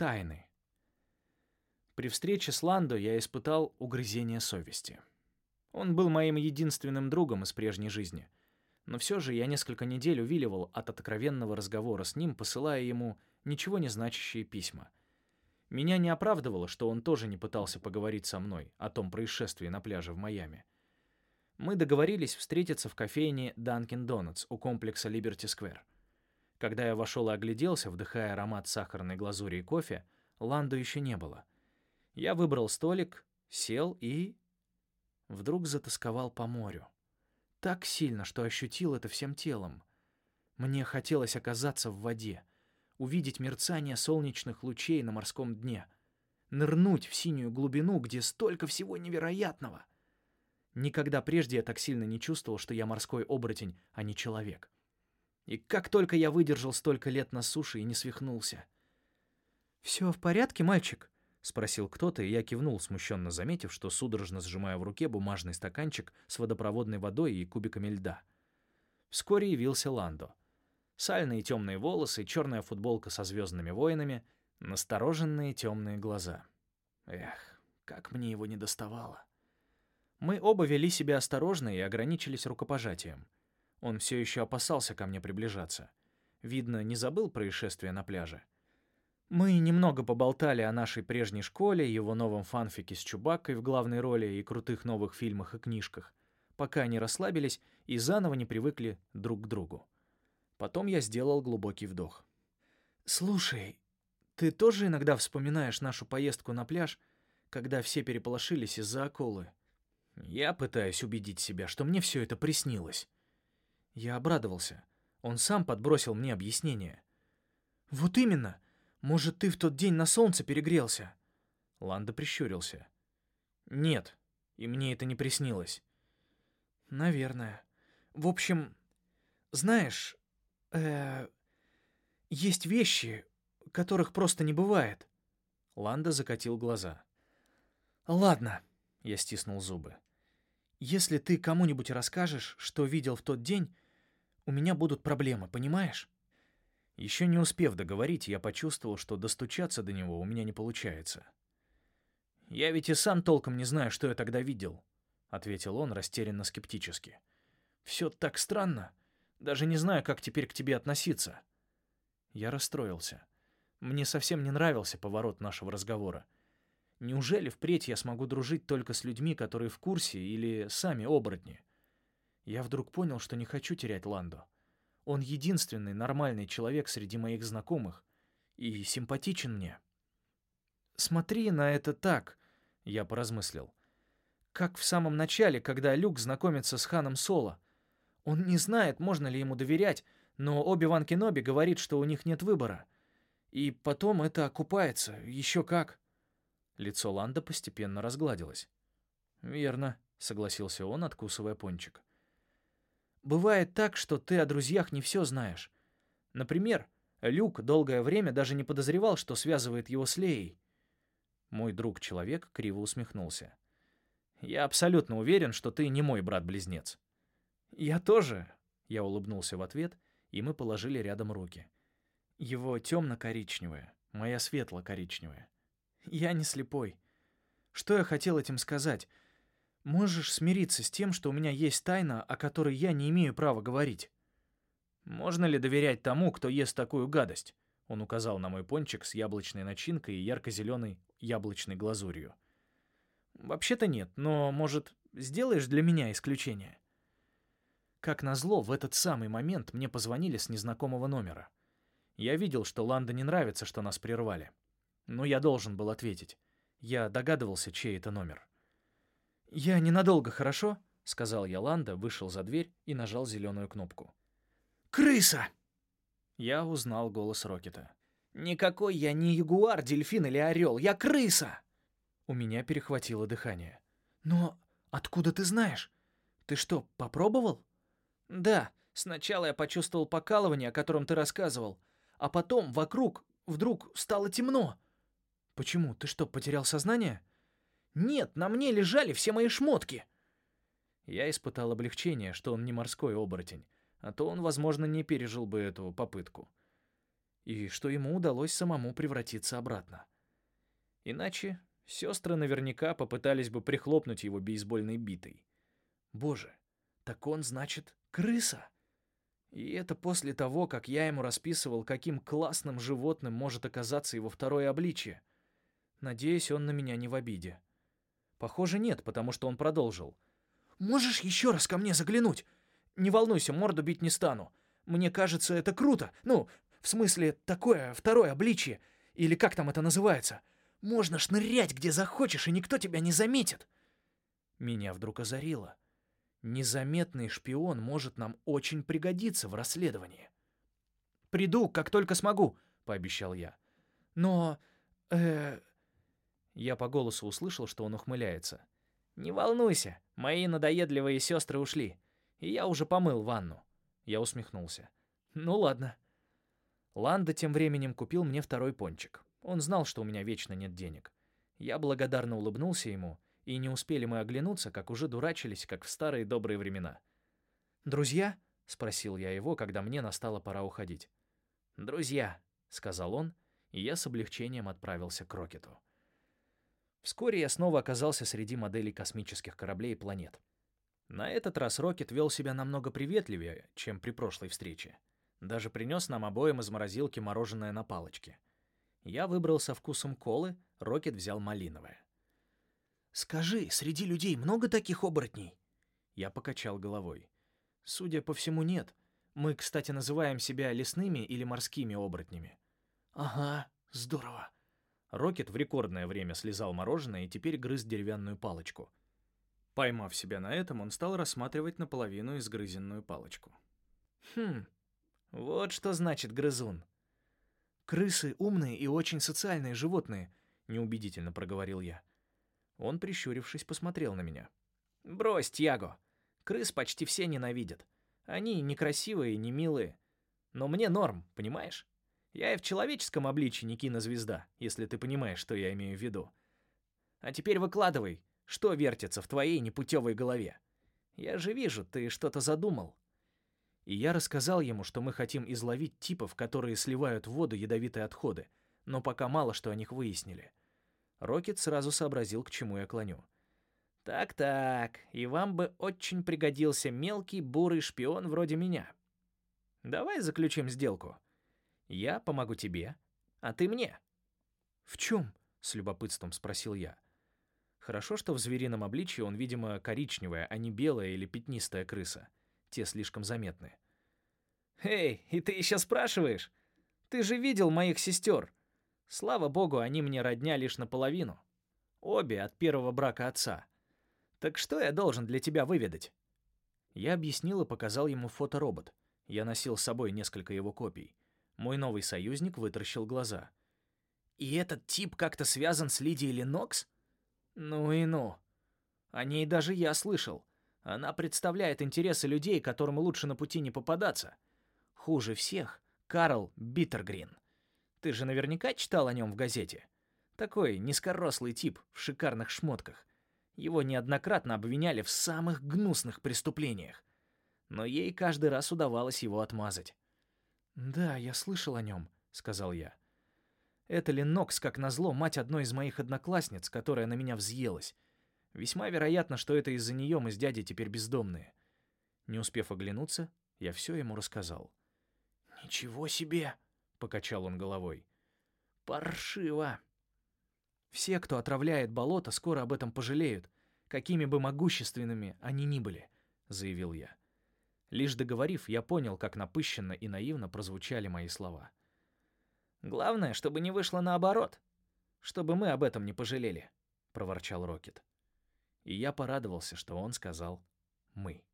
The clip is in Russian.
Тайны. При встрече с Ландо я испытал угрызение совести. Он был моим единственным другом из прежней жизни. Но все же я несколько недель увиливал от откровенного разговора с ним, посылая ему ничего не значащие письма. Меня не оправдывало, что он тоже не пытался поговорить со мной о том происшествии на пляже в Майами. Мы договорились встретиться в кофейне Dunkin' Donuts у комплекса Liberty Square. Когда я вошел и огляделся, вдыхая аромат сахарной глазури и кофе, Ландо еще не было. Я выбрал столик, сел и... Вдруг затасковал по морю. Так сильно, что ощутил это всем телом. Мне хотелось оказаться в воде, увидеть мерцание солнечных лучей на морском дне, нырнуть в синюю глубину, где столько всего невероятного. Никогда прежде я так сильно не чувствовал, что я морской оборотень, а не человек. И как только я выдержал столько лет на суше и не свихнулся. «Все в порядке, мальчик?» — спросил кто-то, и я кивнул, смущенно заметив, что судорожно сжимаю в руке бумажный стаканчик с водопроводной водой и кубиками льда. Вскоре явился Ландо. Сальные темные волосы, черная футболка со звездными воинами, настороженные темные глаза. Эх, как мне его не доставало. Мы оба вели себя осторожно и ограничились рукопожатием. Он все еще опасался ко мне приближаться. Видно, не забыл происшествие на пляже. Мы немного поболтали о нашей прежней школе, его новом фанфике с Чубаккой в главной роли и крутых новых фильмах и книжках, пока они расслабились и заново не привыкли друг к другу. Потом я сделал глубокий вдох. «Слушай, ты тоже иногда вспоминаешь нашу поездку на пляж, когда все переполошились из-за акулы?» Я пытаюсь убедить себя, что мне все это приснилось. Я обрадовался. Он сам подбросил мне объяснение. «Вот именно! Может, ты в тот день на солнце перегрелся?» Ланда прищурился. «Нет, и мне это не приснилось». «Наверное. В общем, знаешь, э, есть вещи, которых просто не бывает. Ланда закатил глаза. Ладно, я стиснул зубы. Если ты кому-нибудь расскажешь, что видел в тот день, у меня будут проблемы, понимаешь? Еще не успев договорить, я почувствовал, что достучаться до него у меня не получается. Я ведь и сам толком не знаю, что я тогда видел, ответил он растерянно скептически. Все так странно. Даже не знаю, как теперь к тебе относиться. Я расстроился. Мне совсем не нравился поворот нашего разговора. Неужели впредь я смогу дружить только с людьми, которые в курсе или сами оборотни? Я вдруг понял, что не хочу терять Ландо. Он единственный нормальный человек среди моих знакомых и симпатичен мне. Смотри на это так, я поразмыслил. Как в самом начале, когда Люк знакомится с Ханом Соло. Он не знает, можно ли ему доверять, но Оби-Ван Кеноби говорит, что у них нет выбора. И потом это окупается, еще как. Лицо Ланда постепенно разгладилось. «Верно», — согласился он, откусывая пончик. «Бывает так, что ты о друзьях не все знаешь. Например, Люк долгое время даже не подозревал, что связывает его с Леей». Мой друг-человек криво усмехнулся. «Я абсолютно уверен, что ты не мой брат-близнец». «Я тоже», — я улыбнулся в ответ, и мы положили рядом руки. Его темно-коричневая, моя светло-коричневая. Я не слепой. Что я хотел этим сказать? Можешь смириться с тем, что у меня есть тайна, о которой я не имею права говорить? Можно ли доверять тому, кто ест такую гадость? Он указал на мой пончик с яблочной начинкой и ярко-зеленой яблочной глазурью. Вообще-то нет, но, может, сделаешь для меня исключение? Как назло, в этот самый момент мне позвонили с незнакомого номера. Я видел, что Ланда не нравится, что нас прервали. Но я должен был ответить. Я догадывался, чей это номер. «Я ненадолго, хорошо?» — сказал я Ланда, вышел за дверь и нажал зеленую кнопку. «Крыса!» Я узнал голос Рокета. «Никакой я не ягуар, дельфин или орел, я крыса!» У меня перехватило дыхание. «Но откуда ты знаешь? Ты что, попробовал?» «Да, сначала я почувствовал покалывание, о котором ты рассказывал, а потом вокруг вдруг стало темно. «Почему? Ты что, потерял сознание?» «Нет, на мне лежали все мои шмотки!» Я испытал облегчение, что он не морской оборотень, а то он, возможно, не пережил бы эту попытку. и что ему удалось самому превратиться обратно. Иначе сестры наверняка попытались бы прихлопнуть его бейсбольной битой. Боже, так он, значит, крыса. И это после того, как я ему расписывал, каким классным животным может оказаться его второе обличие. Надеюсь, он на меня не в обиде. Похоже, нет, потому что он продолжил. «Можешь еще раз ко мне заглянуть? Не волнуйся, морду бить не стану. Мне кажется, это круто. Ну, в смысле, такое второе обличие. Или как там это называется? Можно шнырять, где захочешь, и никто тебя не заметит». Меня вдруг озарило. Незаметный шпион может нам очень пригодиться в расследовании. «Приду, как только смогу», — пообещал я. «Но... э Я по голосу услышал, что он ухмыляется. «Не волнуйся, мои надоедливые сестры ушли, и я уже помыл ванну». Я усмехнулся. «Ну ладно». Ланда тем временем купил мне второй пончик. Он знал, что у меня вечно нет денег. Я благодарно улыбнулся ему — и не успели мы оглянуться, как уже дурачились, как в старые добрые времена. «Друзья?» — спросил я его, когда мне настала пора уходить. «Друзья», — сказал он, и я с облегчением отправился к Рокету. Вскоре я снова оказался среди моделей космических кораблей и планет. На этот раз Рокет вел себя намного приветливее, чем при прошлой встрече. Даже принес нам обоим из морозилки мороженое на палочке. Я выбрал со вкусом колы, Рокет взял малиновое. «Скажи, среди людей много таких оборотней?» Я покачал головой. «Судя по всему, нет. Мы, кстати, называем себя лесными или морскими оборотнями». «Ага, здорово». Рокет в рекордное время слезал мороженое и теперь грыз деревянную палочку. Поймав себя на этом, он стал рассматривать наполовину изгрызенную палочку. «Хм, вот что значит грызун». «Крысы умные и очень социальные животные», — неубедительно проговорил я. Он, прищурившись, посмотрел на меня. «Брось, Тьяго. Крыс почти все ненавидят. Они некрасивые, не милые. Но мне норм, понимаешь? Я и в человеческом обличии не кинозвезда, если ты понимаешь, что я имею в виду. А теперь выкладывай, что вертится в твоей непутевой голове. Я же вижу, ты что-то задумал». И я рассказал ему, что мы хотим изловить типов, которые сливают в воду ядовитые отходы, но пока мало что о них выяснили. Рокет сразу сообразил, к чему я клоню. «Так-так, и вам бы очень пригодился мелкий бурый шпион вроде меня. Давай заключим сделку. Я помогу тебе, а ты мне». «В чем?» — с любопытством спросил я. Хорошо, что в зверином обличье он, видимо, коричневая, а не белая или пятнистая крыса. Те слишком заметны. «Эй, и ты еще спрашиваешь? Ты же видел моих сестер. Слава богу, они мне родня лишь наполовину. Обе от первого брака отца. Так что я должен для тебя выведать?» Я объяснил и показал ему фоторобот. Я носил с собой несколько его копий. Мой новый союзник вытаращил глаза. «И этот тип как-то связан с Лидией Ленокс?» «Ну и ну. О ней даже я слышал. Она представляет интересы людей, которым лучше на пути не попадаться. Хуже всех — Карл Биттергрин. Ты же наверняка читал о нем в газете. Такой низкорослый тип в шикарных шмотках. Его неоднократно обвиняли в самых гнусных преступлениях. Но ей каждый раз удавалось его отмазать. «Да, я слышал о нем», — сказал я. Это Ленокс, как назло, мать одной из моих одноклассниц, которая на меня взъелась. Весьма вероятно, что это из-за нее мы с дядей теперь бездомные. Не успев оглянуться, я все ему рассказал. «Ничего себе!» покачал он головой. Паршиво. Все, кто отравляет болото, скоро об этом пожалеют, какими бы могущественными они ни были, заявил я. Лишь договорив, я понял, как напыщенно и наивно прозвучали мои слова. Главное, чтобы не вышло наоборот, чтобы мы об этом не пожалели, проворчал Рокет. И я порадовался, что он сказал мы.